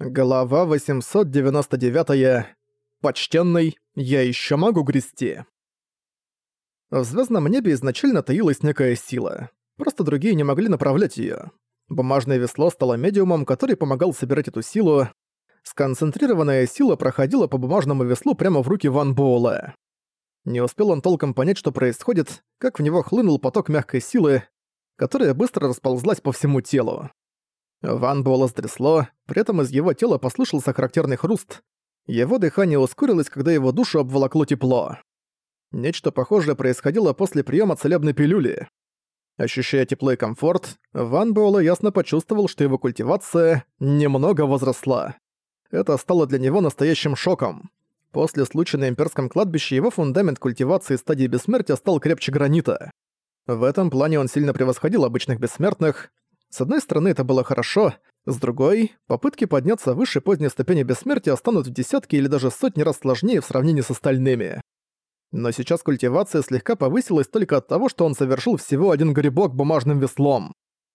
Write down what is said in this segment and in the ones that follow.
Глава 899. Почтенный, я еще могу грести. В звездном небе изначально таилась некая сила. Просто другие не могли направлять ее. Бумажное весло стало медиумом, который помогал собирать эту силу. Сконцентрированная сила проходила по бумажному веслу прямо в руки Ван Буэлла. Не успел он толком понять, что происходит, как в него хлынул поток мягкой силы, которая быстро расползлась по всему телу. Ван Буэлла стрясло, при этом из его тела послышался характерный хруст. Его дыхание ускорилось, когда его душу обволокло тепло. Нечто похожее происходило после приема целебной пилюли. Ощущая тепло и комфорт, Ван Буэлла ясно почувствовал, что его культивация немного возросла. Это стало для него настоящим шоком. После случая на имперском кладбище его фундамент культивации стадии бессмертия стал крепче гранита. В этом плане он сильно превосходил обычных бессмертных, с одной стороны, это было хорошо, с другой, попытки подняться выше поздней ступени бессмертия станут в десятки или даже сотни раз сложнее в сравнении с остальными. Но сейчас культивация слегка повысилась только от того, что он совершил всего один грибок бумажным веслом.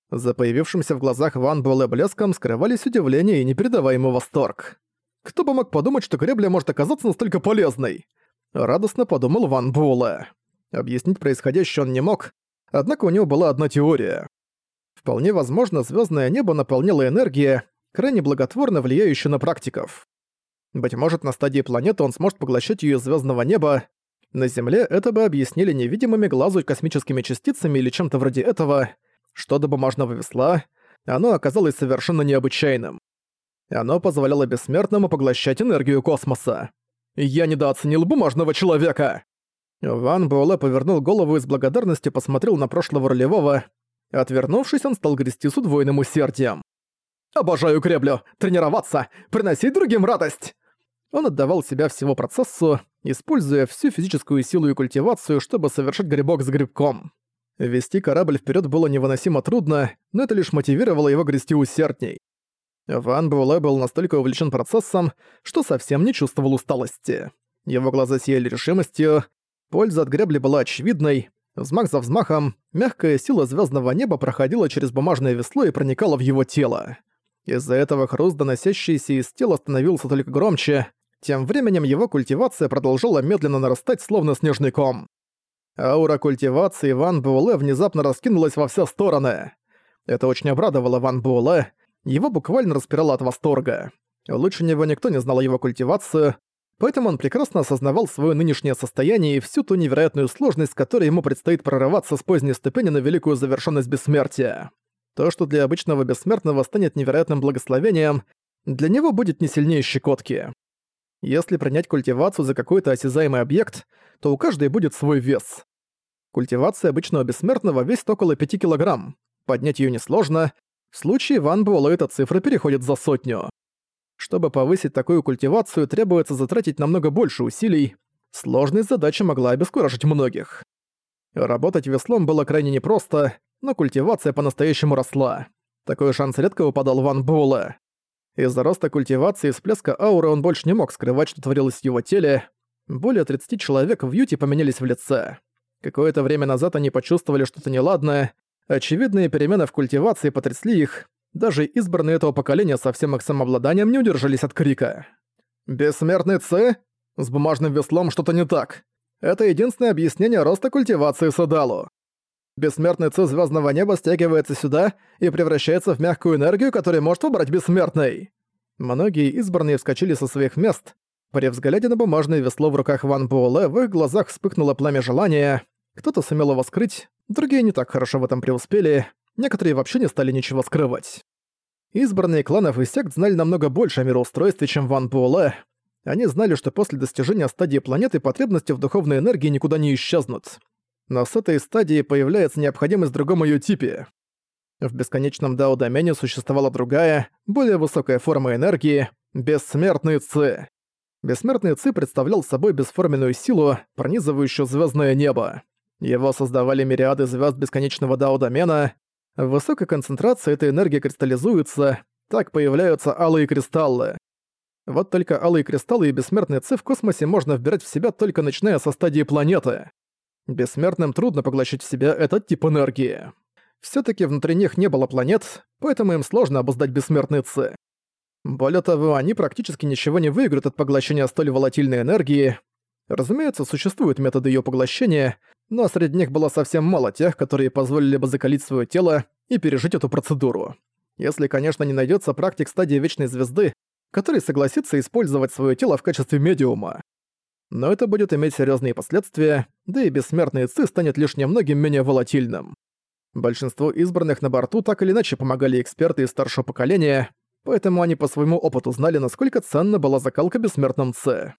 За появившимся в глазах Ван Буэлэ блеском скрывались удивление и непередаваемый восторг. Кто бы мог подумать, что гребля может оказаться настолько полезной? Радостно подумал Ван Буэлэ. Объяснить происходящее он не мог, однако у него была одна теория. Вполне возможно, звездное небо наполняло энергия, крайне благотворно влияющая на практиков. Быть может, на стадии планеты он сможет поглощать ее звездного неба. На Земле это бы объяснили невидимыми глазу космическими частицами или чем-то вроде этого. Что до бумажного весла, оно оказалось совершенно необычайным. Оно позволяло бессмертному поглощать энергию космоса. Я недооценил бумажного человека! Ван Буэлэ повернул голову и с благодарностью посмотрел на прошлого ролевого, Отвернувшись, он стал грести с удвоенным усердием. «Обожаю греблю! Тренироваться! Приносить другим радость!» Он отдавал себя всего процессу, используя всю физическую силу и культивацию, чтобы совершить грибок с грибком. Вести корабль вперед было невыносимо трудно, но это лишь мотивировало его грести усердней. Ван Буэлэ был настолько увлечен процессом, что совсем не чувствовал усталости. Его глаза сияли решимостью, польза от гребли была очевидной, Взмах за взмахом, мягкая сила звездного неба проходила через бумажное весло и проникала в его тело. Из-за этого хруст, доносящийся из тела, становился только громче. Тем временем его культивация продолжала медленно нарастать, словно снежный ком. Аура культивации Ван Буэлэ внезапно раскинулась во все стороны. Это очень обрадовало Ван Буэлэ, его буквально распирало от восторга. Лучше него никто не знал его культивацию, Поэтому он прекрасно осознавал свое нынешнее состояние и всю ту невероятную сложность, которой ему предстоит прорываться с поздней ступени на великую завершенность бессмертия. То, что для обычного бессмертного станет невероятным благословением, для него будет не сильнее щекотки. Если принять культивацию за какой-то осязаемый объект, то у каждой будет свой вес. Культивация обычного бессмертного весит около 5 килограмм. Поднять ее несложно. В случае Ван Буэлла эта цифра переходит за сотню. Чтобы повысить такую культивацию, требуется затратить намного больше усилий. Сложность задачи могла обескуражить многих. Работать веслом было крайне непросто, но культивация по-настоящему росла. Такой шанс редко выпадал Ван Буэлэ. Из-за роста культивации и всплеска ауры он больше не мог скрывать, что творилось в его теле. Более 30 человек в Юте поменялись в лице. Какое-то время назад они почувствовали что-то неладное. Очевидные перемены в культивации потрясли их, даже избранные этого поколения со всем их самообладанием не удержались от крика. «Бессмертный Ц? С бумажным веслом что-то не так. Это единственное объяснение роста культивации Садалу. Бессмертный Ц звездного неба стягивается сюда и превращается в мягкую энергию, которую может выбрать Бессмертный». Многие избранные вскочили со своих мест. При взгляде на бумажное весло в руках Ван Буэлэ в их глазах вспыхнуло пламя желания. Кто-то сумел его скрыть, другие не так хорошо в этом преуспели. Некоторые вообще не стали ничего скрывать. Избранные кланов и сект знали намного больше о мироустройстве, чем Ван Буэлэ. Они знали, что после достижения стадии планеты потребности в духовной энергии никуда не исчезнут. Но с этой стадии появляется необходимость в другом её типе. В бесконечном Дао-домене существовала другая, более высокая форма энергии — бессмертный Ци. Бессмертный Ци представлял собой бесформенную силу, пронизывающую звездное небо. Его создавали мириады звезд бесконечного Дао-домена, в высокой концентрации эта энергия кристаллизуется, так появляются алые кристаллы. Вот только алые кристаллы и бессмертные ци в космосе можно вбирать в себя только начиная со стадии планеты. Бессмертным трудно поглощать в себя этот тип энергии. все таки внутри них не было планет, поэтому им сложно обуздать бессмертные ци. Более того, они практически ничего не выиграют от поглощения столь волатильной энергии. Разумеется, существуют методы ее поглощения, но среди них было совсем мало тех, которые позволили бы закалить свое тело и пережить эту процедуру. Если, конечно, не найдется практик стадии Вечной Звезды, который согласится использовать свое тело в качестве медиума. Но это будет иметь серьезные последствия, да и бессмертный Ци станет лишь немногим менее волатильным. Большинство избранных на борту так или иначе помогали эксперты из старшего поколения, поэтому они по своему опыту знали, насколько ценна была закалка бессмертным Ц.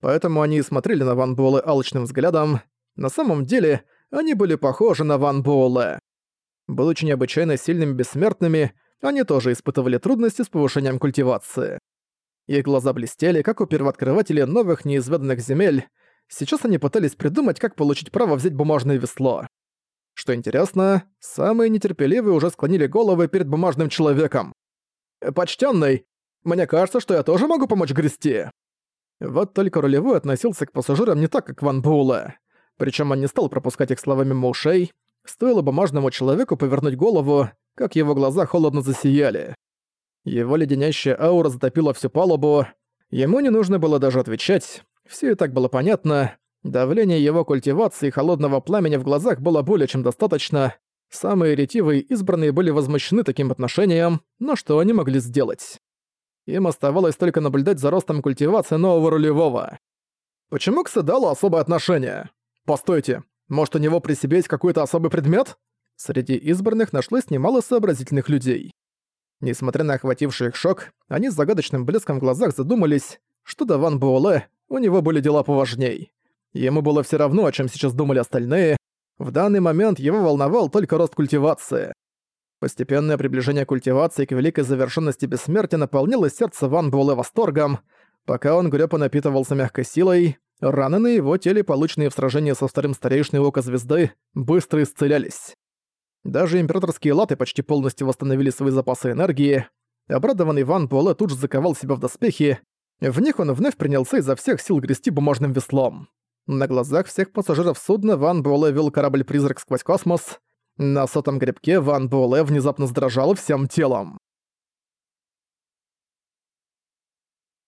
Поэтому они и смотрели на Ван Буэлэ алчным взглядом. На самом деле, они были похожи на Ван Буэлэ. Будучи необычайно сильными бессмертными, они тоже испытывали трудности с повышением культивации. Их глаза блестели, как у первооткрывателей новых неизведанных земель. Сейчас они пытались придумать, как получить право взять бумажное весло. Что интересно, самые нетерпеливые уже склонили головы перед бумажным человеком. «Почтенный, мне кажется, что я тоже могу помочь грести». Вот только рулевой относился к пассажирам не так, как Ван Буэлэ. Причем он не стал пропускать их словами мимо ушей. Стоило бумажному человеку повернуть голову, как его глаза холодно засияли. Его леденящая аура затопила всю палубу. Ему не нужно было даже отвечать. Все и так было понятно. Давление его культивации и холодного пламени в глазах было более чем достаточно. Самые ретивые избранные были возмущены таким отношением, но что они могли сделать? Им оставалось только наблюдать за ростом культивации нового рулевого. Почему к Седалу особое отношение? Постойте, может у него при себе есть какой-то особый предмет? Среди избранных нашлось немало сообразительных людей. Несмотря на охвативший их шок, они с загадочным блеском в глазах задумались, что до Ван Буэлэ у него были дела поважней. Ему было все равно, о чем сейчас думали остальные. В данный момент его волновал только рост культивации. Постепенное приближение культивации к великой завершенности бессмертия наполнило сердце Ван Буэлэ восторгом. Пока он грёб напитывался мягкой силой, раны на его теле, полученные в сражении со вторым старейшиной Ока Звезды, быстро исцелялись. Даже императорские латы почти полностью восстановили свои запасы энергии. Обрадованный Ван Буэлэ тут же заковал себя в доспехи. В них он вновь принялся изо всех сил грести бумажным веслом. На глазах всех пассажиров судна Ван Буэлэ вел корабль-призрак сквозь космос. На сотом гребке Ван Буэлэ внезапно задрожал всем телом.